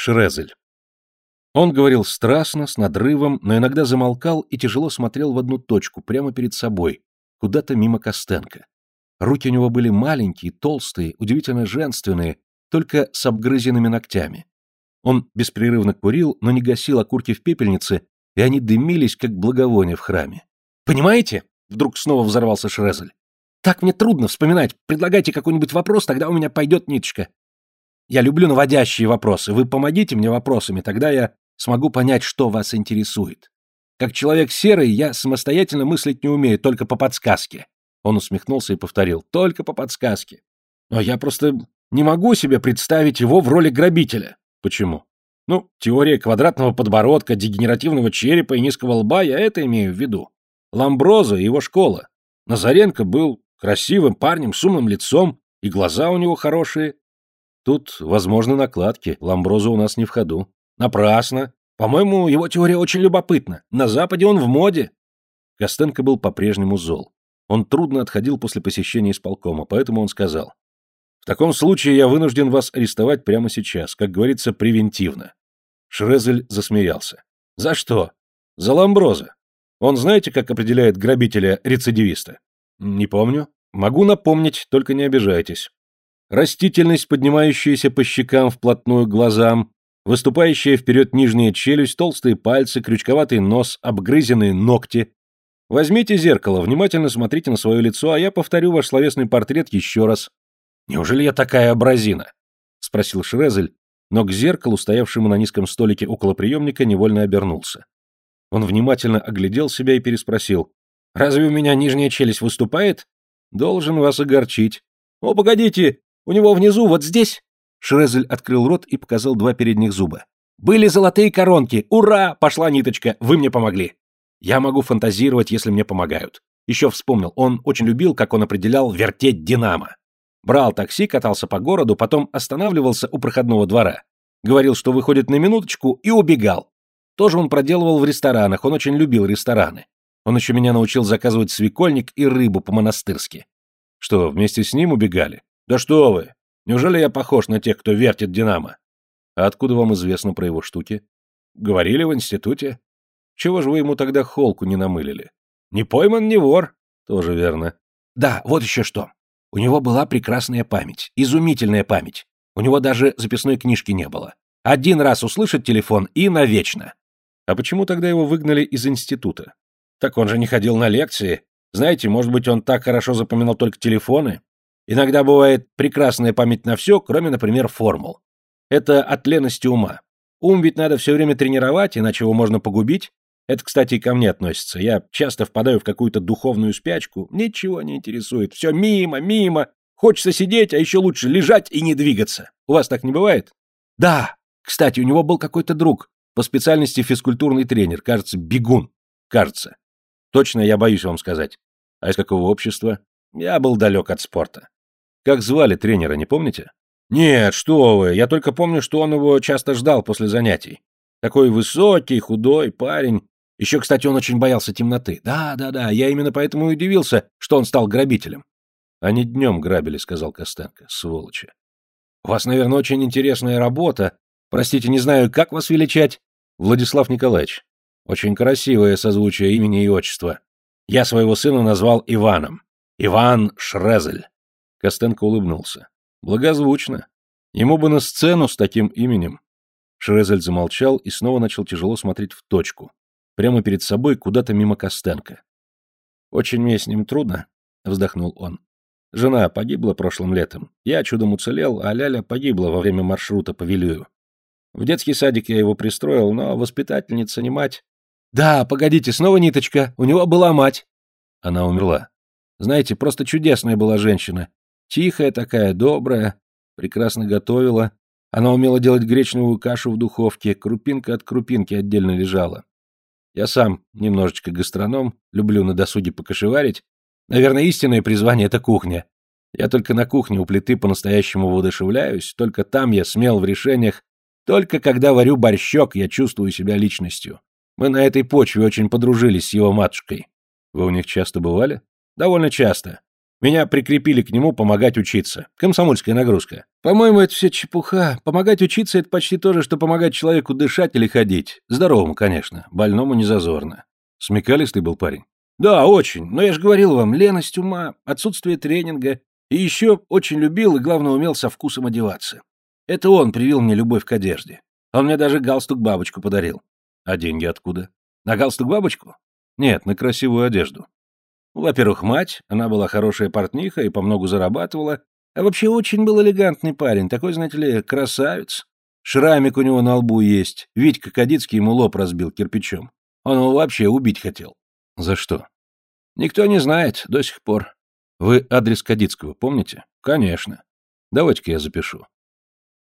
Шрезель. Он говорил страстно, с надрывом, но иногда замолкал и тяжело смотрел в одну точку, прямо перед собой, куда-то мимо Костенко. Руки у него были маленькие, толстые, удивительно женственные, только с обгрызенными ногтями. Он беспрерывно курил, но не гасил окурки в пепельнице, и они дымились, как благовоние в храме. «Понимаете?» — вдруг снова взорвался Шрезель. «Так мне трудно вспоминать. Предлагайте какой-нибудь вопрос, тогда у меня пойдет ниточка. Я люблю наводящие вопросы. Вы помогите мне вопросами, тогда я смогу понять, что вас интересует. Как человек серый, я самостоятельно мыслить не умею, только по подсказке. Он усмехнулся и повторил, только по подсказке. Но я просто не могу себе представить его в роли грабителя. Почему? Ну, теория квадратного подбородка, дегенеративного черепа и низкого лба, я это имею в виду. Ламброза и его школа. Назаренко был красивым парнем с умным лицом, и глаза у него хорошие, Тут возможны накладки, Ламброза у нас не в ходу. Напрасно. По-моему, его теория очень любопытна. На Западе он в моде. Костенко был по-прежнему зол. Он трудно отходил после посещения исполкома, поэтому он сказал. В таком случае я вынужден вас арестовать прямо сейчас, как говорится, превентивно. Шрезель засмеялся. За что? За Ламброза. Он знаете, как определяет грабителя-рецидивиста? Не помню. Могу напомнить, только не обижайтесь растительность, поднимающаяся по щекам вплотную к глазам, выступающая вперед нижняя челюсть, толстые пальцы, крючковатый нос, обгрызенные ногти. Возьмите зеркало, внимательно смотрите на свое лицо, а я повторю ваш словесный портрет еще раз. Неужели я такая образина? — спросил Шрезель, но к зеркалу, стоявшему на низком столике около приемника, невольно обернулся. Он внимательно оглядел себя и переспросил. «Разве у меня нижняя челюсть выступает?» «Должен вас огорчить». «О, погодите, у него внизу, вот здесь...» Шрезель открыл рот и показал два передних зуба. «Были золотые коронки! Ура! Пошла ниточка! Вы мне помогли!» «Я могу фантазировать, если мне помогают». Еще вспомнил, он очень любил, как он определял, вертеть динамо. Брал такси, катался по городу, потом останавливался у проходного двора. Говорил, что выходит на минуточку, и убегал. Тоже он проделывал в ресторанах, он очень любил рестораны. Он еще меня научил заказывать свекольник и рыбу по-монастырски. Что, вместе с ним убегали? Да что вы! Неужели я похож на тех, кто вертит Динамо? А откуда вам известно про его штуки? Говорили в институте. Чего же вы ему тогда холку не намылили? Не пойман, не вор. Тоже верно. Да, вот еще что. У него была прекрасная память, изумительная память. У него даже записной книжки не было. Один раз услышит телефон и навечно. А почему тогда его выгнали из института? Так он же не ходил на лекции. Знаете, может быть, он так хорошо запоминал только телефоны? Иногда бывает прекрасная память на все, кроме, например, формул. Это от лености ума. Ум ведь надо все время тренировать, иначе его можно погубить. Это, кстати, и ко мне относится. Я часто впадаю в какую-то духовную спячку, ничего не интересует. Все мимо, мимо. Хочется сидеть, а еще лучше лежать и не двигаться. У вас так не бывает? Да. Кстати, у него был какой-то друг. По специальности физкультурный тренер. Кажется, бегун. Кажется. Точно я боюсь вам сказать. А из какого общества? Я был далек от спорта. Как звали тренера, не помните? Нет, что вы, я только помню, что он его часто ждал после занятий. Такой высокий, худой парень. Еще, кстати, он очень боялся темноты. Да, да, да, я именно поэтому и удивился, что он стал грабителем. Они днем грабили, сказал Костенко, сволочи. У вас, наверное, очень интересная работа. Простите, не знаю, как вас величать? Владислав Николаевич. Очень красивое созвучие имени и отчества. Я своего сына назвал Иваном. Иван Шрезель. Костенко улыбнулся. Благозвучно. Ему бы на сцену с таким именем. Шрезель замолчал и снова начал тяжело смотреть в точку. Прямо перед собой, куда-то мимо Костенко. «Очень мне с ним трудно», — вздохнул он. «Жена погибла прошлым летом. Я чудом уцелел, а Ляля погибла во время маршрута по Вилюю. В детский садик я его пристроил, но воспитательница не мать». «Да, погодите, снова ниточка. У него была мать». Она умерла. Знаете, просто чудесная была женщина. Тихая такая, добрая, прекрасно готовила. Она умела делать гречневую кашу в духовке, крупинка от крупинки отдельно лежала. Я сам немножечко гастроном, люблю на досуге покошеварить. Наверное, истинное призвание — это кухня. Я только на кухне у плиты по-настоящему воодушевляюсь, только там я смел в решениях, только когда варю борщок, я чувствую себя личностью. Мы на этой почве очень подружились с его матушкой. Вы у них часто бывали? Довольно часто. Меня прикрепили к нему помогать учиться. Комсомольская нагрузка. По-моему, это все чепуха. Помогать учиться — это почти то же, что помогать человеку дышать или ходить. Здоровому, конечно. Больному не зазорно. Смекалистый был парень. Да, очень. Но я же говорил вам, леность ума, отсутствие тренинга. И еще очень любил и, главное, умел со вкусом одеваться. Это он привил мне любовь к одежде. Он мне даже галстук-бабочку подарил. А деньги откуда? На галстук-бабочку? Нет, на красивую одежду. Во-первых, мать, она была хорошая портниха и помногу зарабатывала, а вообще очень был элегантный парень, такой, знаете ли, красавец. Шрамик у него на лбу есть, Витька Кадицкий ему лоб разбил кирпичом. Он его вообще убить хотел. За что? Никто не знает до сих пор. Вы адрес Кадицкого помните? Конечно. Давайте-ка я запишу.